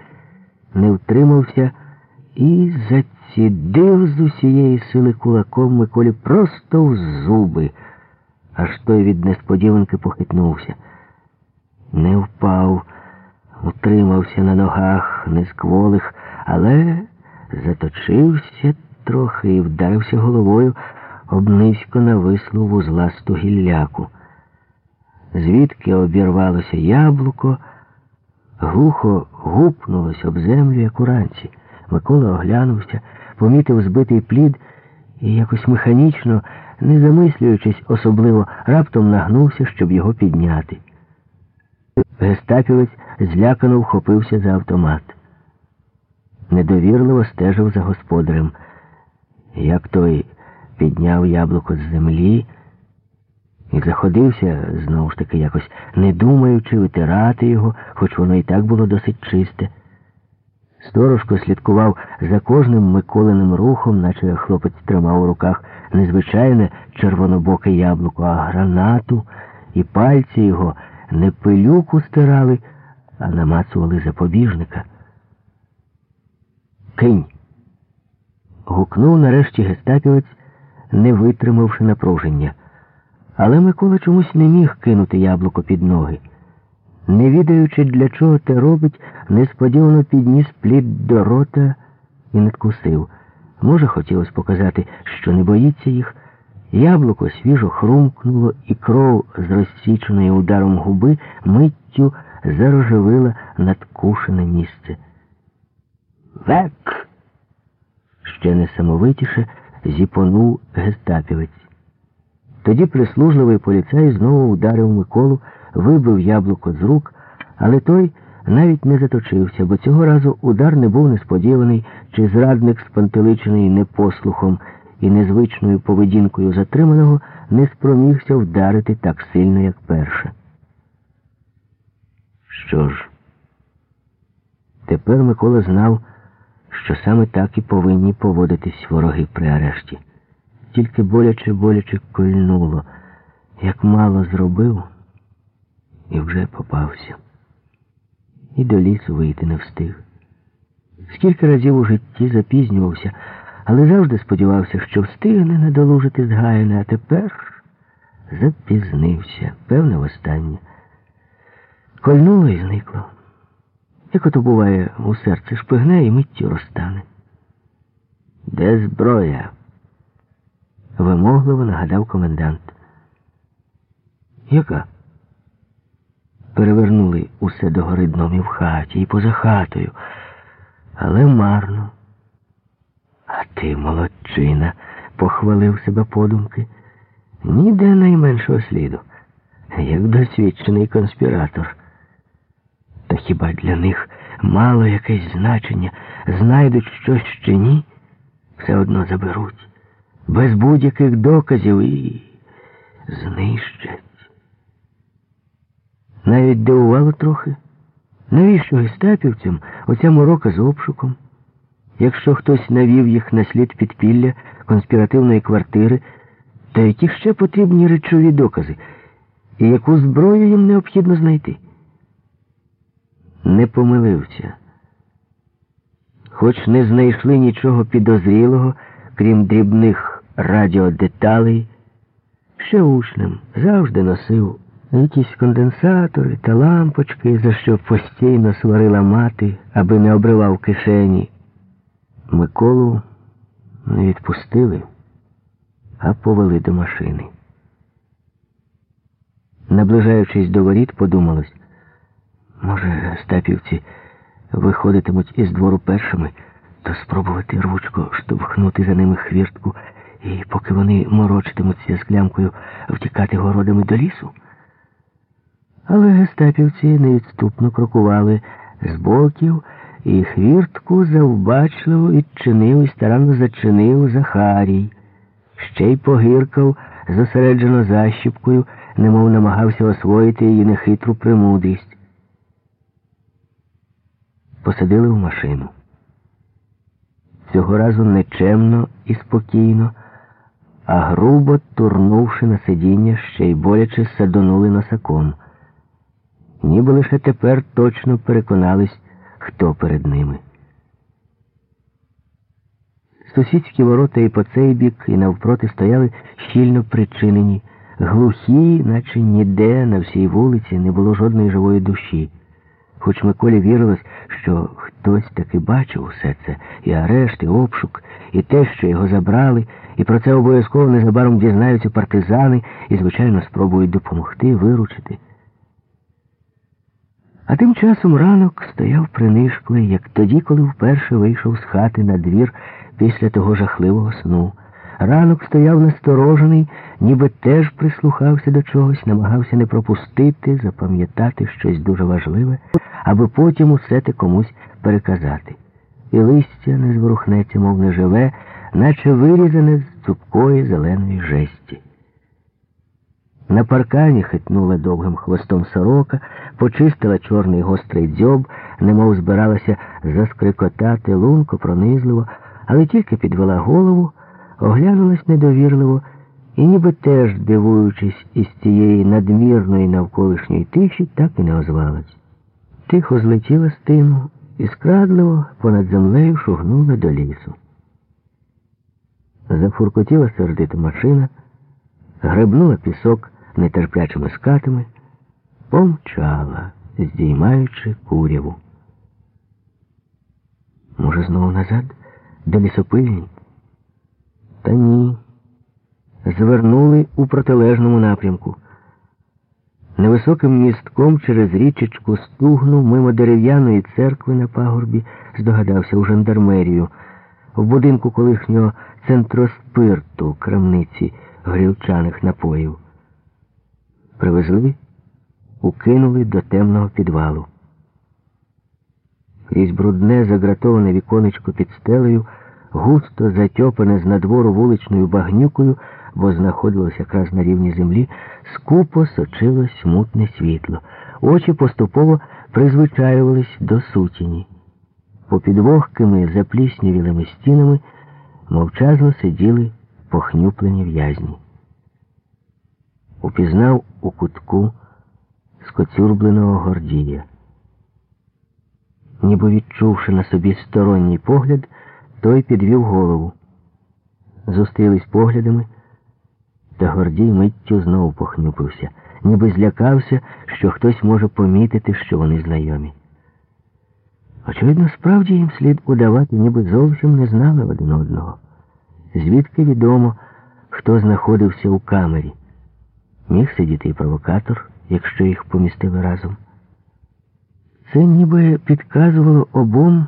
не втримався і зацідив з усієї сили кулаком Миколі просто в зуби, аж той від несподіванки похитнувся. Не впав, утримався на ногах нескволих, але заточився трохи і вдарився головою об низько навислу вузласту гілляку. Звідки обірвалося яблуко, глухо гупнулось об землю, як уранці. Микола оглянувся, помітив збитий плід і якось механічно, не замислюючись особливо, раптом нагнувся, щоб його підняти. Гестапівець злякано вхопився за автомат. Недовірливо стежив за господарем. Як той підняв яблуко з землі і заходився, знову ж таки, якось не думаючи витирати його, хоч воно і так було досить чисте. Сторожко слідкував за кожним Миколиним рухом, наче хлопець тримав у руках незвичайне червонобоке яблуко, а гранату, і пальці його не пилюку стирали, а намацували запобіжника. Кинь. гукнув нарешті гестапівець, не витримавши напруження. Але Микола чомусь не міг кинути яблуко під ноги. Не відаючи, для чого те робить, несподівано підніс плід до рота і надкусив. Може, хотілося показати, що не боїться їх. Яблуко свіжо хрумкнуло, і кров з розсіченої ударом губи миттю зарожевила надкушене місце. Век! Ще несамовитіше зіпонув гестапівець. Тоді прислужливий поліцай знову ударив Миколу, вибив яблуко з рук, але той навіть не заточився, бо цього разу удар не був несподіваний, чи зрадник, спантеличений непослухом і незвичною поведінкою затриманого, не спромігся вдарити так сильно, як перше. Що ж, тепер Микола знав, що саме так і повинні поводитись вороги при арешті. Тільки боляче боляче кольнуло, як мало зробив, і вже попався. І до лісу вийти не встиг. Скільки разів у житті запізнювався, але завжди сподівався, що встигне надолужити згаяне, а тепер запізнився, певне, востаннє. Кольнуло і зникло. Як ото буває у серці шпигне і миттю розтане. Де зброя? вимогливо нагадав комендант. Яка? Перевернули усе догори дном і в хаті, і поза хатою, але марно. А ти, молодчина, похвалив себе подумки. Ніде найменшого сліду, як досвідчений конспіратор. Та хіба для них мало якесь значення, знайдуть щось чи ні, все одно заберуть без будь-яких доказів і знищать. Навіть дивувало трохи, навіщо гестапівцям оця морока з обшуком? Якщо хтось навів їх на слід підпілля конспіративної квартири, то які ще потрібні речові докази, і яку зброю їм необхідно знайти? Не помилився. Хоч не знайшли нічого підозрілого, крім дрібних радіодеталей. Ще учнем завжди носив якісь конденсатори та лампочки, за що постійно сварила мати, аби не обривав кишені. Миколу не відпустили, а повели до машини. Наближаючись до воріт, подумалось, може, стапівці виходитимуть із двору першими, то спробувати ручко штовхнути за ними хвіртку і поки вони морочитимуться з клямкою втікати городами до лісу. Але гестапівці невідступно крокували з боків, і хвіртку завбачливо відчинив і старанно зачинив Захарій. Ще й погиркав зосереджено защіпкою, немов намагався освоїти її нехитру премудрість. Посадили в машину. Цього разу нечемно і спокійно а грубо турнувши на сидіння, ще й боляче садонули носаком. Ніби лише тепер точно переконались, хто перед ними. Сусідські ворота і по цей бік, і навпроти стояли щільно причинені, глухі, наче ніде на всій вулиці не було жодної живої душі. Хоч Миколі вірилось, що хтось таки бачив усе це, і арешт, і обшук, і те, що його забрали, і про це обов'язково незабаром дізнаються партизани і, звичайно, спробують допомогти, виручити. А тим часом ранок стояв принишклий, як тоді, коли вперше вийшов з хати на двір після того жахливого сну. Ранок стояв насторожений, ніби теж прислухався до чогось, намагався не пропустити, запам'ятати щось дуже важливе, аби потім усе те комусь переказати. І листя не зворухнеться, мов не живе, наче вирізане з цупкої зеленої жесті. На паркані хитнула довгим хвостом сорока, почистила чорний гострий дзьоб, немов збиралася заскрикотати лунко, пронизливо, але тільки підвела голову, оглянулась недовірливо і, ніби теж, дивуючись із цієї надмірної навколишньої тиші, так і не озвалась. Тихо злетіла з тину і скрадливо понад землею шугнула до лісу. Зафуркотіла сердита машина, гребнула пісок нетерплячими скатами, помчала, здіймаючи куряву. Може, знову назад, до лісопильні? Та ні. Звернули у протилежному напрямку. Невисоким містком через річечку стугнув мимо дерев'яної церкви на пагорбі, здогадався у жандармерію, в будинку колишнього центроспирту крамниці грілчаних напоїв. Привезли, укинули до темного підвалу. Крізь брудне загратоване віконечко під стелею, густо затьопане з надвору вуличною багнюкою, бо знаходилось якраз на рівні землі, скупо сочилось мутне світло. Очі поступово призвичаювались до сутіні. Попід вогкими запліснявілими стінами мовчазно сиділи похнюплені в'язні упізнав у кутку скоцюрбленого Гордія. Ніби відчувши на собі сторонній погляд, той підвів голову. Зустрілись поглядами, та Гордій миттю знову похнюпився, ніби злякався, що хтось може помітити, що вони знайомі. Очевидно, справді їм слід удавати, ніби зовсім не знали один одного. Звідки відомо, хто знаходився у камері. Міг сидіти і провокатор, якщо їх помістили разом. Це ніби підказувало обом,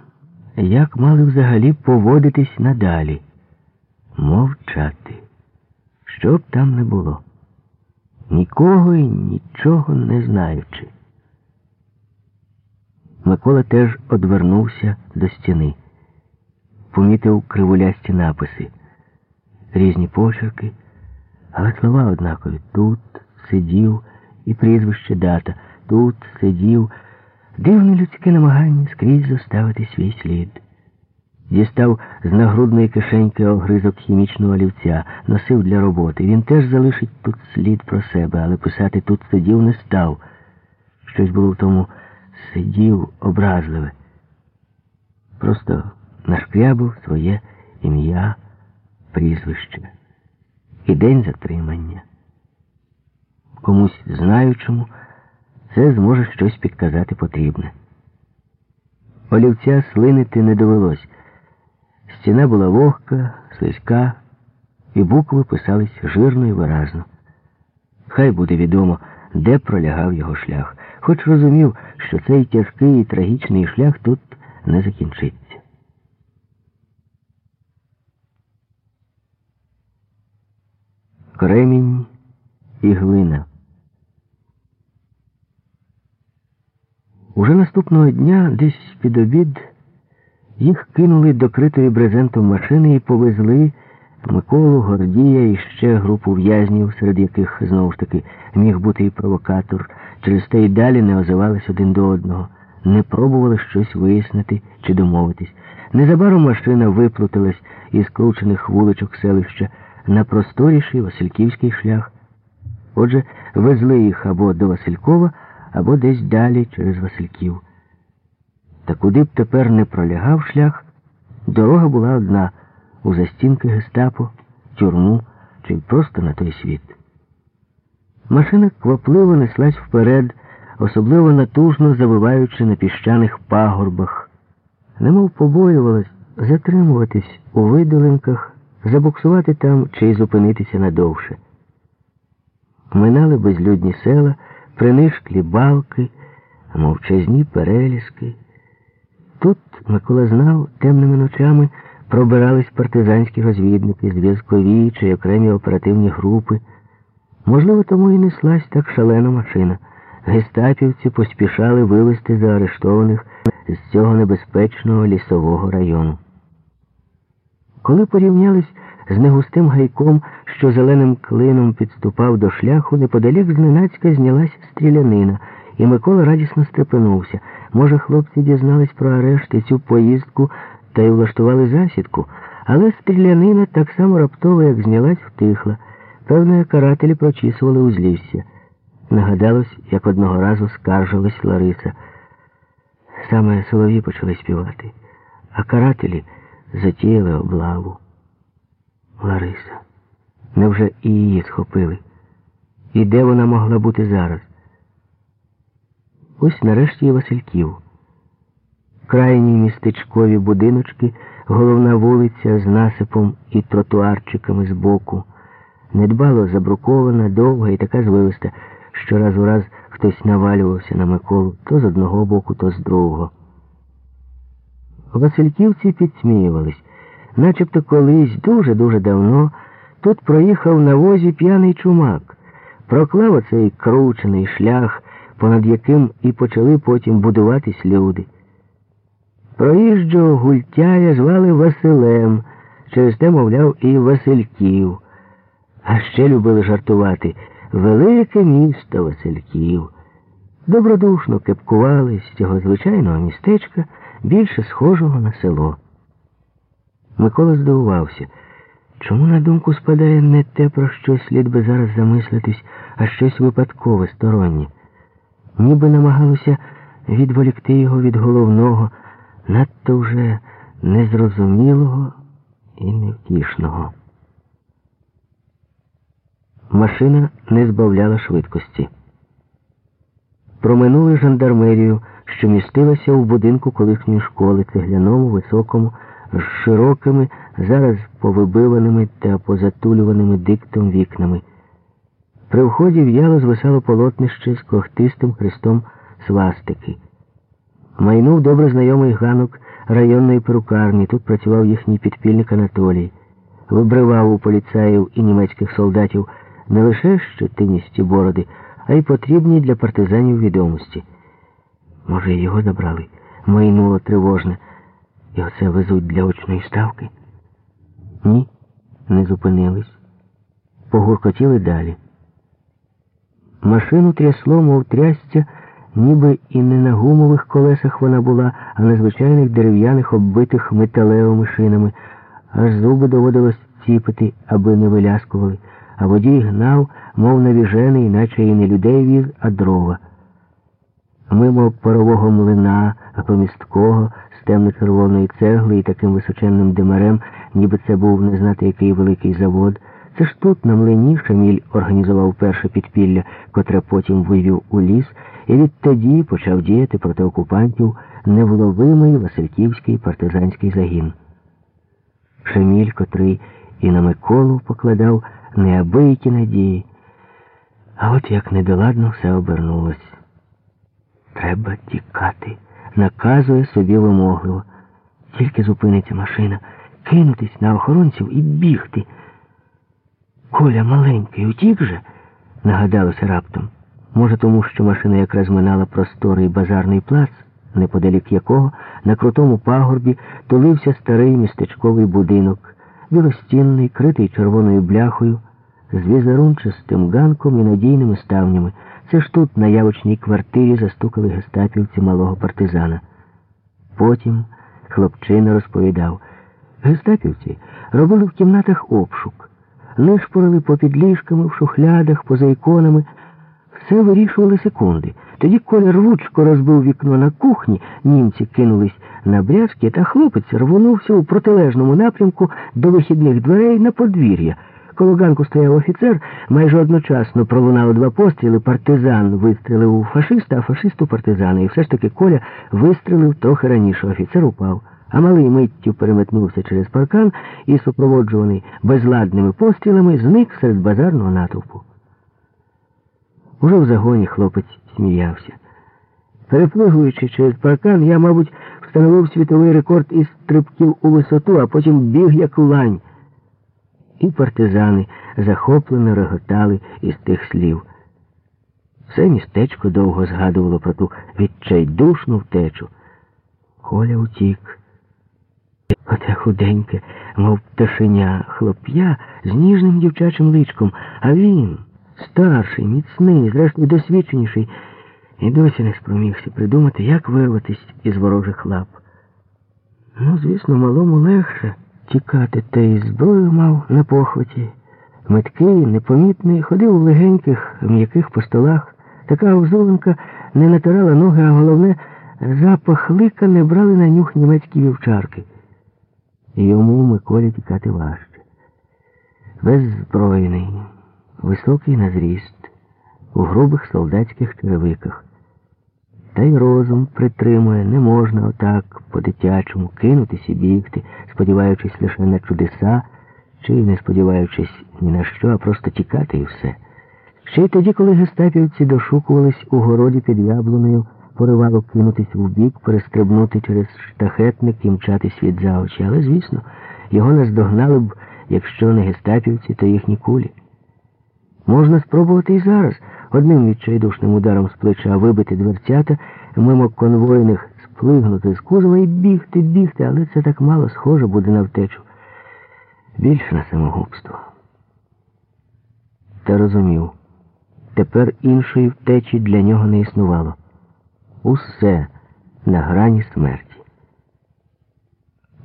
як мали взагалі поводитись надалі, мовчати, що б там не було, нікого і нічого не знаючи. Микола теж одвернувся до стіни, помітив кривулясті написи, різні почерки. Але слова однакові. Тут сидів і прізвище дата. Тут сидів. Дивне людське намагання скрізь заставити свій слід. Дістав з нагрудної кишеньки огризок хімічного олівця, носив для роботи. Він теж залишить тут слід про себе, але писати тут сидів не став. Щось було в тому сидів образливе. Просто нашкрябав своє ім'я, прізвище і день затримання. Комусь знаючому це зможе щось підказати потрібне. Олівця слинити не довелось. Стіна була вогка, слизька, і букви писались жирно і виразно. Хай буде відомо, де пролягав його шлях, хоч розумів, що цей тяжкий і трагічний шлях тут не закінчиться. Кремінь і глина. Уже наступного дня, десь під обід, їх кинули до критої брезентом машини і повезли Миколу, Гордія і ще групу в'язнів, серед яких, знову ж таки, міг бути і провокатор, через те й далі не озивались один до одного, не пробували щось вияснити чи домовитись. Незабаром машина виплуталась із кручених вуличок селища на просторіший Васильківський шлях. Отже, везли їх або до Василькова, або десь далі через Васильків. Та куди б тепер не пролягав шлях, дорога була одна у застінки гестапо, тюрму чи просто на той світ. Машина квапливо неслась вперед, особливо натужно завиваючи на піщаних пагорбах, немов побоювалась затримуватись у видолинках, забуксувати там чи зупинитися надовше. Минали безлюдні села, принишклі балки, мовчазні переліски. Тут Микола знав, темними ночами пробирались партизанські розвідники, зв'язкові чи окремі оперативні групи. Можливо, тому і неслась так шалена машина. Гестапівці поспішали вивезти заарештованих з цього небезпечного лісового району. Коли порівнялись з негустим гайком, що зеленим клином підступав до шляху, неподалік зненацька знялась стрілянина, і Микола радісно стрепенувся. Може, хлопці дізнались про арешт і цю поїздку та й влаштували засідку, але стрілянина так само раптово, як знялась, втихла. Певно, карателі прочісували узлісся. Нагадалось, як одного разу скаржилась Лариса. Саме солові почали співати, а карателі затіяли облаву. Лариса. Невже і її схопили? І де вона могла бути зараз? Ось нарешті і Васильків. Крайні містечкові будиночки, головна вулиця з насипом і тротуарчиками збоку. Недбало забрукована, довга і така звивиста, що раз у раз хтось навалювався на Миколу то з одного боку, то з другого. Васильківці підсміювались. Начебто колись дуже-дуже давно тут проїхав на возі п'яний чумак, проклав оцей кручений шлях, понад яким і почали потім будуватись люди. Проїжджого гультяя звали Василем, через те, мовляв, і Васильків. А ще любили жартувати велике місто Васильків. Добродушно кепкували з цього звичайного містечка, більше схожого на село. Микола здивувався. Чому на думку спадає не те, про що слід би зараз замислитись, а щось випадкове, стороннє? Ніби намагалося відволікти його від головного, надто вже незрозумілого і невтішного. Машина не збавляла швидкості. Проминули жандармерію, що містилася у будинку колишньої школи, цегляному, високому, з широкими, зараз повибиваними та позатулюваними диктом вікнами. При вході в'яло звисало полотнище з когтистим хрестом свастики. Майнув добре знайомий ганок районної перукарні. Тут працював їхній підпільник Анатолій. Вибривав у поліцаїв і німецьких солдатів не лише щетиністі бороди, а й потрібні для партизанів відомості. Може, його забрали? Майнуло тривожне. І оце везуть для очної ставки? Ні, не зупинились. Погуркотіли далі. Машину трясло, мов трясця, ніби і не на гумових колесах вона була, а на звичайних дерев'яних, оббитих металевими шинами. Аж зуби доводилось ціпити, аби не виляскували, а водій гнав, мов навіжений, наче і не людей віз, а дрова. Мимо парового млина, помісткого, з темно-червоної цегли і таким височенним димарем, ніби це був не знати який великий завод. Це ж тут, на млині, Шаміль організував перше підпілля, котре потім вивів у ліс, і відтоді почав діяти проти окупантів невловимий Васильківський партизанський загін. Шаміль, котрий і на Миколу покладав неабиякі надії. А от як недоладно все обернулось. Треба тікати, наказує собі вимогливо. Тільки зупиниться машина, кинутись на охоронців і бігти. Коля маленький, утік же, нагадалося раптом. Може, тому що машина якраз минала просторий базарний плац, неподалік якого на крутому пагорбі тулився старий містечковий будинок, білостінний, критий червоною бляхою, з візерунчастим ганком і надійними ставнями. Це ж тут, на явочній квартирі, застукали гестапівці малого партизана. Потім хлопчина розповідав, гестапівці робили в кімнатах обшук, нишпорили попід ліжками, в шухлядах, поза іконами. Все вирішували секунди. Тоді Коля рвучко розбив вікно на кухні, німці кинулись на брязки, та хлопець рвонувся у протилежному напрямку до вихідних дверей на подвір'я. Коло ганку стояв офіцер, майже одночасно пролунало два постріли, партизан вистрілив у фашиста, а фашист у партизана. І все ж таки Коля вистрілив трохи раніше. Офіцер упав. А малий миттю переметнувся через паркан і, супроводжуваний безладними пострілами, зник серед базарного натовпу. Уже в загоні хлопець сміявся. Переплигуючи через паркан, я, мабуть, встановив світовий рекорд із стрибків у висоту, а потім біг як лань. І партизани захоплено реготали із тих слів. Все містечко довго згадувало про ту відчайдушну втечу. Коля утік. Оте худеньке, мов пташеня, хлоп'я з ніжним дівчачим личком, а він, старший, міцний, зрештою досвідченіший, і досі не спромігся придумати, як вирватись із ворожих лап. Ну, звісно, малому легше тікати, та й зброю мав на похваті. Меткий, непомітний, ходив у легеньких, м'яких по столах. Така озоленка не натирала ноги, а головне, запах лика не брали на нюх німецькі вівчарки. Йому Миколі тікати важче. Беззбройний, високий на зріст, у грубих солдатських черевиках. Та й розум притримує, не можна отак по-дитячому кинутись і бігти, сподіваючись лише на чудеса, чи не сподіваючись ні на що, а просто тікати і все. Ще й тоді, коли гестапівці дошукувались у городі під яблунею, поривало кинутись в бік, перестрибнути через штахетник і мчатись від за очі. Але, звісно, його наздогнали б, якщо не гестапівці, то їхні кулі. Можна спробувати і зараз одним відчайдушним ударом з плеча вибити дверцята, мимо конвойних сплигнути з кузова і бігти, бігти, але це так мало схоже буде на втечу. Більше на самогубство. Та розумів, тепер іншої втечі для нього не існувало. Усе на грані смерті.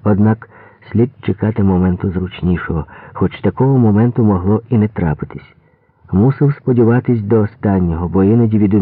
Однак слід чекати моменту зручнішого, хоч такого моменту могло і не трапитись. Мусив сподіватись до останнього, бо іноді від